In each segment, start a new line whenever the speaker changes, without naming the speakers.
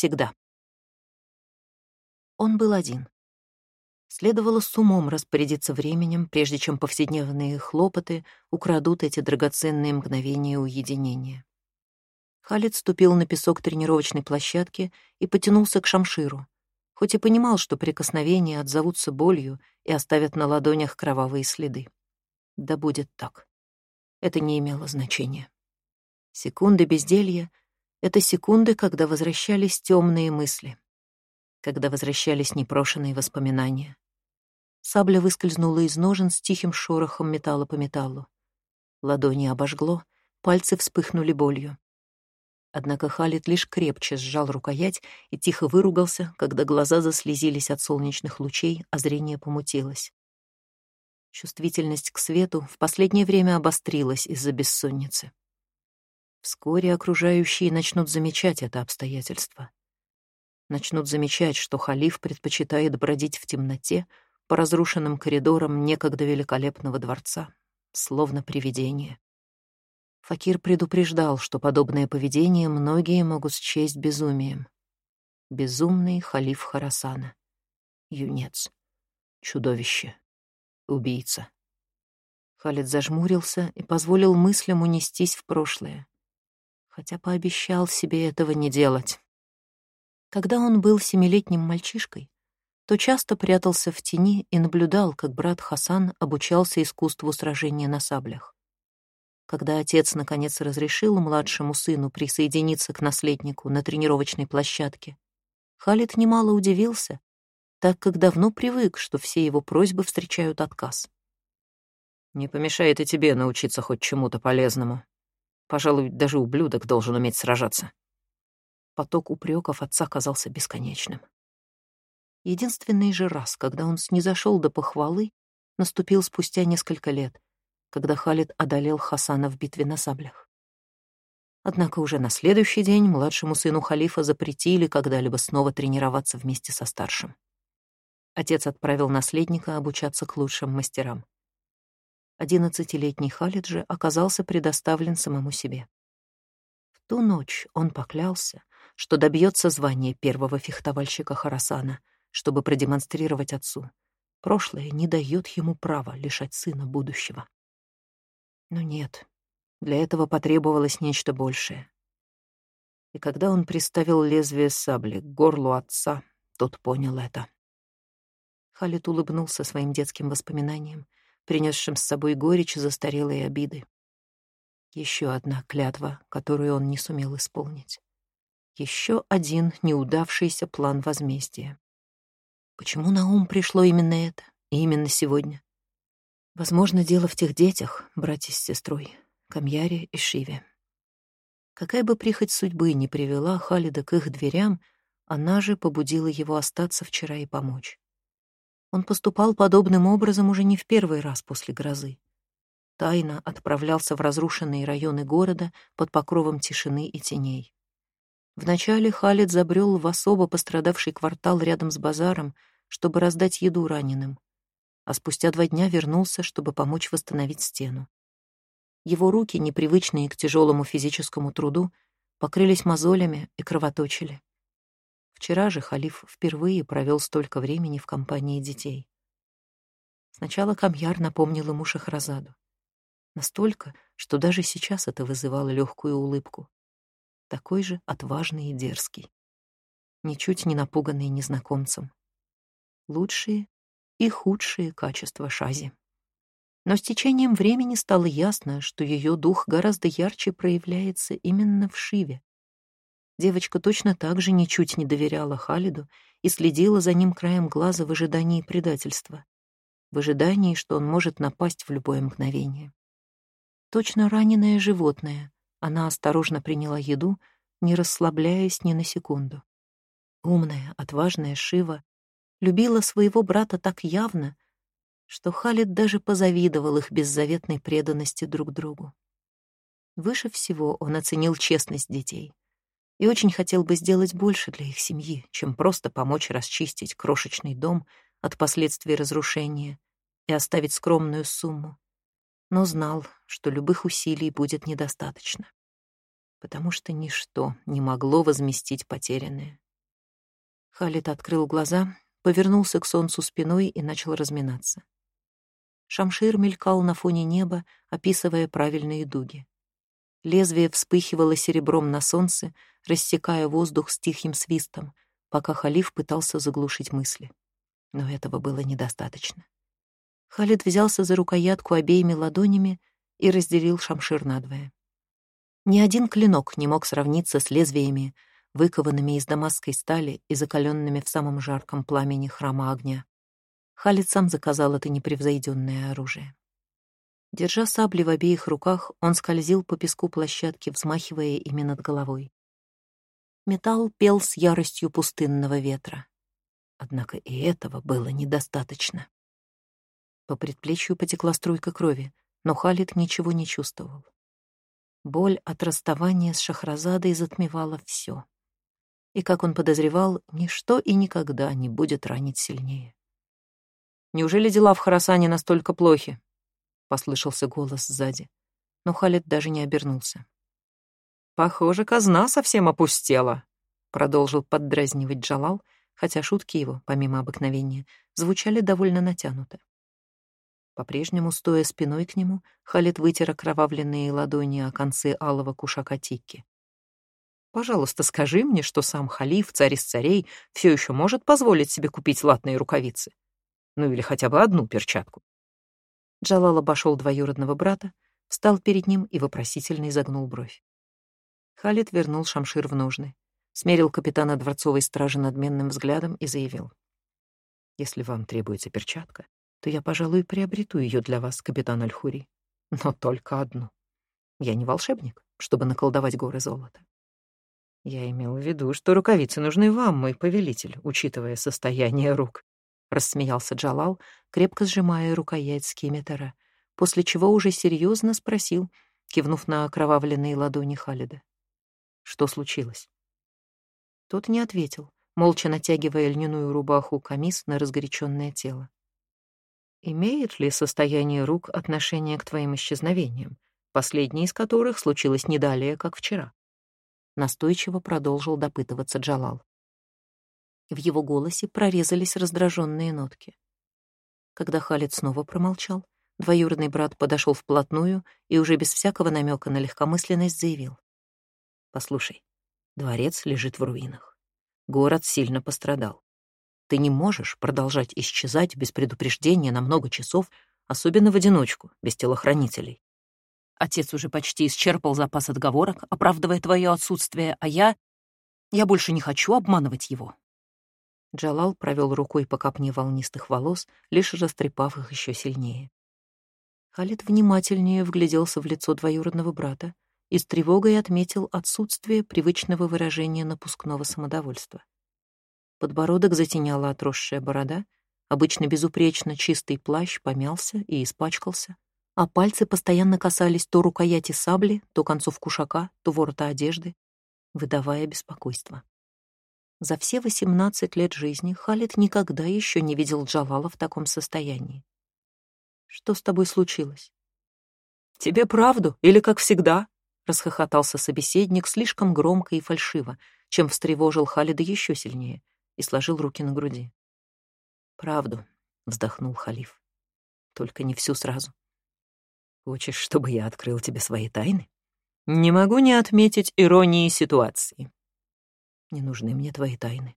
всегда. Он был один. Следовало с умом распорядиться временем, прежде чем повседневные хлопоты украдут эти драгоценные мгновения уединения. Халид ступил на песок тренировочной площадки и потянулся к шамширу, хоть и понимал, что прикосновения отзовутся болью и оставят на ладонях кровавые следы. Да будет так. Это не имело значения. Секунды безделья — это секунды, когда возвращались темные мысли, когда возвращались непрошенные воспоминания. Сабля выскользнула из ножен с тихим шорохом металла по металлу. Ладони обожгло, пальцы вспыхнули болью. Однако Халид лишь крепче сжал рукоять и тихо выругался, когда глаза заслезились от солнечных лучей, а зрение помутилось. Чувствительность к свету в последнее время обострилась из-за бессонницы. Вскоре окружающие начнут замечать это обстоятельство. Начнут замечать, что халиф предпочитает бродить в темноте по разрушенным коридорам некогда великолепного дворца, словно привидение. Факир предупреждал, что подобное поведение многие могут счесть безумием. Безумный халиф Харасана. Юнец. Чудовище. Убийца. Халид зажмурился и позволил мыслям унестись в прошлое. Хотя пообещал себе этого не делать. Когда он был семилетним мальчишкой, то часто прятался в тени и наблюдал, как брат Хасан обучался искусству сражения на саблях. Когда отец наконец разрешил младшему сыну присоединиться к наследнику на тренировочной площадке, Халид немало удивился, так как давно привык, что все его просьбы встречают отказ. «Не помешает и тебе научиться хоть чему-то полезному. Пожалуй, даже ублюдок должен уметь сражаться». Поток упреков отца казался бесконечным. Единственный же раз, когда он снизошел до похвалы, наступил спустя несколько лет, когда Халид одолел Хасана в битве на саблях. Однако уже на следующий день младшему сыну халифа запретили когда-либо снова тренироваться вместе со старшим. Отец отправил наследника обучаться к лучшим мастерам. Одиннадцатилетний Халид же оказался предоставлен самому себе. В ту ночь он поклялся, что добьется звания первого фехтовальщика Харасана, чтобы продемонстрировать отцу. Прошлое не дает ему права лишать сына будущего. Но нет, для этого потребовалось нечто большее. И когда он приставил лезвие сабли к горлу отца, тот понял это. Халит улыбнулся своим детским воспоминаниям, принесшим с собой горечь застарелой обиды. Еще одна клятва, которую он не сумел исполнить. Еще один неудавшийся план возмездия. Почему на ум пришло именно это, и именно сегодня? Возможно, дело в тех детях, братья с сестрой, Камьяре и Шиве. Какая бы прихоть судьбы не привела Халида к их дверям, она же побудила его остаться вчера и помочь. Он поступал подобным образом уже не в первый раз после грозы. Тайно отправлялся в разрушенные районы города под покровом тишины и теней. Вначале Халид забрел в особо пострадавший квартал рядом с базаром, чтобы раздать еду раненым а спустя два дня вернулся, чтобы помочь восстановить стену. Его руки, непривычные к тяжелому физическому труду, покрылись мозолями и кровоточили. Вчера же халиф впервые провел столько времени в компании детей. Сначала Камьяр напомнил ему Шахразаду. Настолько, что даже сейчас это вызывало легкую улыбку. Такой же отважный и дерзкий. Ничуть не напуганный незнакомцем. Лучшие и худшие качества Шази. Но с течением времени стало ясно, что ее дух гораздо ярче проявляется именно в Шиве. Девочка точно так же ничуть не доверяла Халиду и следила за ним краем глаза в ожидании предательства, в ожидании, что он может напасть в любое мгновение. Точно раненое животное, она осторожно приняла еду, не расслабляясь ни на секунду. Умная, отважная Шива любила своего брата так явно, что Халид даже позавидовал их беззаветной преданности друг другу. Выше всего он оценил честность детей и очень хотел бы сделать больше для их семьи, чем просто помочь расчистить крошечный дом от последствий разрушения и оставить скромную сумму, но знал, что любых усилий будет недостаточно, потому что ничто не могло возместить потерянное Халид открыл глаза, повернулся к солнцу спиной и начал разминаться. Шамшир мелькал на фоне неба, описывая правильные дуги. Лезвие вспыхивало серебром на солнце, рассекая воздух с тихим свистом, пока халиф пытался заглушить мысли. Но этого было недостаточно. Халид взялся за рукоятку обеими ладонями и разделил шамшир надвое. Ни один клинок не мог сравниться с лезвиями, выкованными из дамасской стали и закаленными в самом жарком пламени храма огня. Халид сам заказал это непревзойденное оружие. Держа сабли в обеих руках, он скользил по песку площадки, взмахивая ими над головой. Металл пел с яростью пустынного ветра. Однако и этого было недостаточно. По предплечью потекла струйка крови, но Халид ничего не чувствовал. Боль от расставания с Шахразадой затмевала все. И, как он подозревал, ничто и никогда не будет ранить сильнее. «Неужели дела в Харасане настолько плохи?» — послышался голос сзади. Но Халид даже не обернулся. «Похоже, казна совсем опустела», — продолжил поддразнивать Джалал, хотя шутки его, помимо обыкновения, звучали довольно натянуто. По-прежнему, стоя спиной к нему, Халид вытер окровавленные ладони о концы алого кушака Тикки. «Пожалуйста, скажи мне, что сам халиф, царь из царей, все еще может позволить себе купить латные рукавицы. Ну или хотя бы одну перчатку». Джалал обошел двоюродного брата, встал перед ним и вопросительно изогнул бровь. Халид вернул шамшир в ножны, смерил капитана дворцовой стражи надменным взглядом и заявил. «Если вам требуется перчатка, то я, пожалуй, приобрету ее для вас, капитан Альхури. Но только одну. Я не волшебник, чтобы наколдовать горы золота. Я имел в виду, что рукавицы нужны вам, мой повелитель, учитывая состояние рук. Рассмеялся Джалал, крепко сжимая рукоять скиметера, после чего уже серьезно спросил, кивнув на окровавленные ладони Халида. Что случилось? Тот не ответил, молча натягивая льняную рубаху камис на разгоряченное тело. Имеет ли состояние рук отношение к твоим исчезновениям, последнее из которых случилось не далее, как вчера? Настойчиво продолжил допытываться Джалал. В его голосе прорезались раздраженные нотки. Когда Халид снова промолчал, двоюродный брат подошел вплотную и уже без всякого намека на легкомысленность заявил. «Послушай, дворец лежит в руинах. Город сильно пострадал. Ты не можешь продолжать исчезать без предупреждения на много часов, особенно в одиночку, без телохранителей. Отец уже почти исчерпал запас отговорок, оправдывая твое отсутствие, а я... Я больше не хочу обманывать его. Джалал провел рукой по копне волнистых волос, лишь растрепав их еще сильнее. Халид внимательнее вгляделся в лицо двоюродного брата и с тревогой отметил отсутствие привычного выражения напускного самодовольства. Подбородок затеняла отросшая борода, обычно безупречно чистый плащ помялся и испачкался, а пальцы постоянно касались то рукояти сабли, то концов кушака, то ворота одежды, выдавая беспокойство. За все восемнадцать лет жизни Халид никогда еще не видел Джалала в таком состоянии. «Что с тобой случилось?» «Тебе правду или как всегда?» — расхохотался собеседник слишком громко и фальшиво, чем встревожил Халида еще сильнее и сложил руки на груди. «Правду», — вздохнул халиф. «Только не всю сразу. Хочешь, чтобы я открыл тебе свои тайны? Не могу не отметить иронии ситуации. Не нужны мне твои тайны.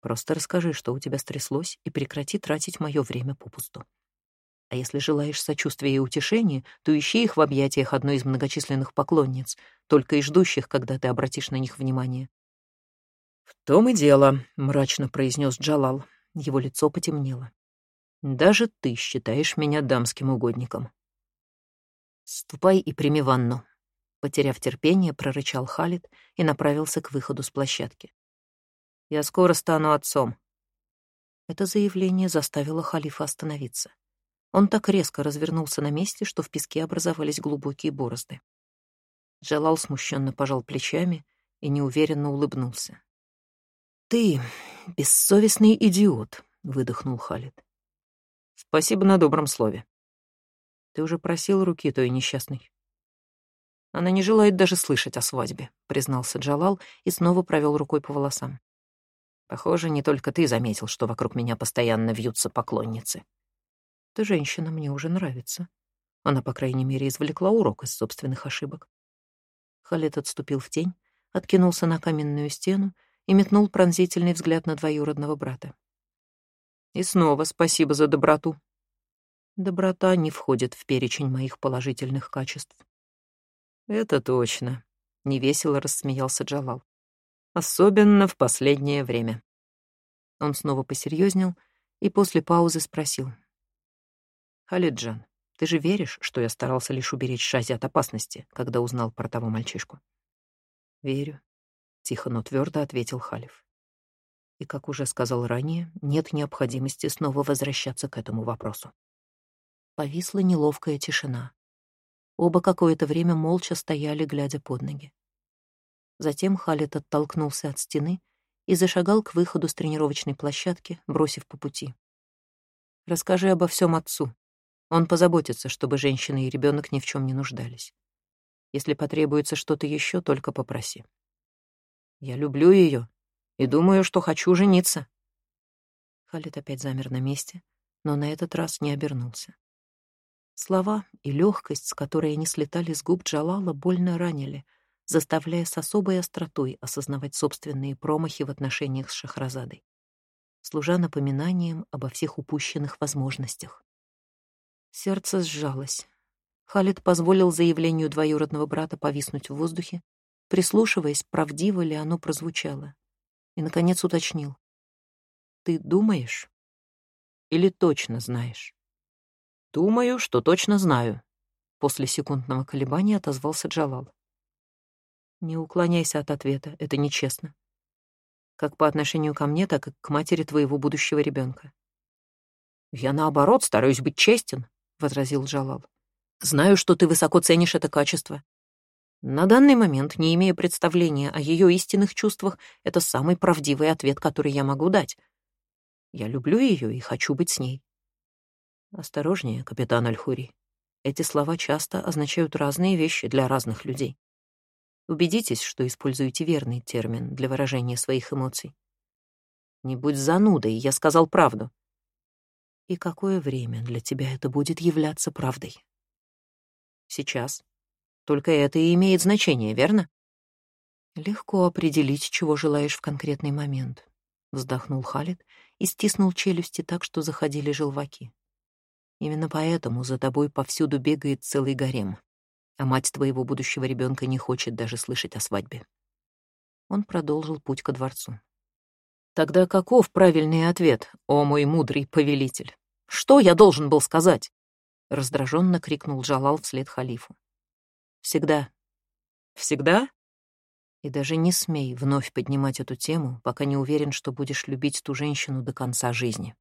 Просто расскажи, что у тебя стряслось, и прекрати тратить мое время попусту. А если желаешь сочувствия и утешения, то ищи их в объятиях одной из многочисленных поклонниц, только и ждущих, когда ты обратишь на них внимание. «В том и дело», — мрачно произнес Джалал. Его лицо потемнело. «Даже ты считаешь меня дамским угодником». «Ступай и прими ванну», — потеряв терпение, прорычал Халид и направился к выходу с площадки. «Я скоро стану отцом». Это заявление заставило халифа остановиться. Он так резко развернулся на месте, что в песке образовались глубокие борозды. Джалал смущенно пожал плечами и неуверенно улыбнулся. «Ты бессовестный идиот», — выдохнул Халид. «Спасибо на добром слове. Ты уже просил руки той несчастной?» «Она не желает даже слышать о свадьбе», — признался Джалал и снова провел рукой по волосам. Похоже, не только ты заметил, что вокруг меня постоянно вьются поклонницы. Эта женщина мне уже нравится. Она, по крайней мере, извлекла урок из собственных ошибок. Халет отступил в тень, откинулся на каменную стену и метнул пронзительный взгляд на двоюродного брата. И снова спасибо за доброту. Доброта не входит в перечень моих положительных качеств. Это точно, невесело рассмеялся Джалал. Особенно в последнее время. Он снова посерьезнел и после паузы спросил. «Халиджан, ты же веришь, что я старался лишь уберечь Шази от опасности, когда узнал про того мальчишку?» «Верю», — тихо, но твердо ответил Халиф. И, как уже сказал ранее, нет необходимости снова возвращаться к этому вопросу. Повисла неловкая тишина. Оба какое-то время молча стояли, глядя под ноги. Затем Халит оттолкнулся от стены и зашагал к выходу с тренировочной площадки, бросив по пути. «Расскажи обо всем отцу. Он позаботится, чтобы женщина и ребенок ни в чем не нуждались. Если потребуется что-то еще, только попроси. Я люблю ее и думаю, что хочу жениться». Халит опять замер на месте, но на этот раз не обернулся. Слова и легкость, с которой они слетали с губ Джалала, больно ранили, заставляя с особой остротой осознавать собственные промахи в отношениях с Шахразадой, служа напоминанием обо всех упущенных возможностях. Сердце сжалось. Халид позволил заявлению двоюродного брата повиснуть в воздухе, прислушиваясь, правдиво ли оно прозвучало, и, наконец, уточнил. «Ты думаешь? Или точно знаешь?» «Думаю, что точно знаю», — после секундного колебания отозвался Джалал. Не уклоняйся от ответа, это нечестно. Как по отношению ко мне, так и к матери твоего будущего ребенка. Я, наоборот, стараюсь быть честен, — возразил Джалал. Знаю, что ты высоко ценишь это качество. На данный момент, не имея представления о ее истинных чувствах, это самый правдивый ответ, который я могу дать. Я люблю ее и хочу быть с ней. Осторожнее, капитан Альхури. Эти слова часто означают разные вещи для разных людей. Убедитесь, что используете верный термин для выражения своих эмоций. Не будь занудой, я сказал правду. И какое время для тебя это будет являться правдой? Сейчас. Только это и имеет значение, верно? Легко определить, чего желаешь в конкретный момент. Вздохнул Халид и стиснул челюсти так, что заходили желваки. Именно поэтому за тобой повсюду бегает целый гарем а мать твоего будущего ребенка не хочет даже слышать о свадьбе. Он продолжил путь ко дворцу. Тогда каков правильный ответ, о мой мудрый повелитель? Что я должен был сказать? Раздраженно крикнул Джалал вслед халифу. Всегда. Всегда? И даже не смей вновь поднимать эту тему, пока не уверен, что будешь любить ту женщину до конца жизни.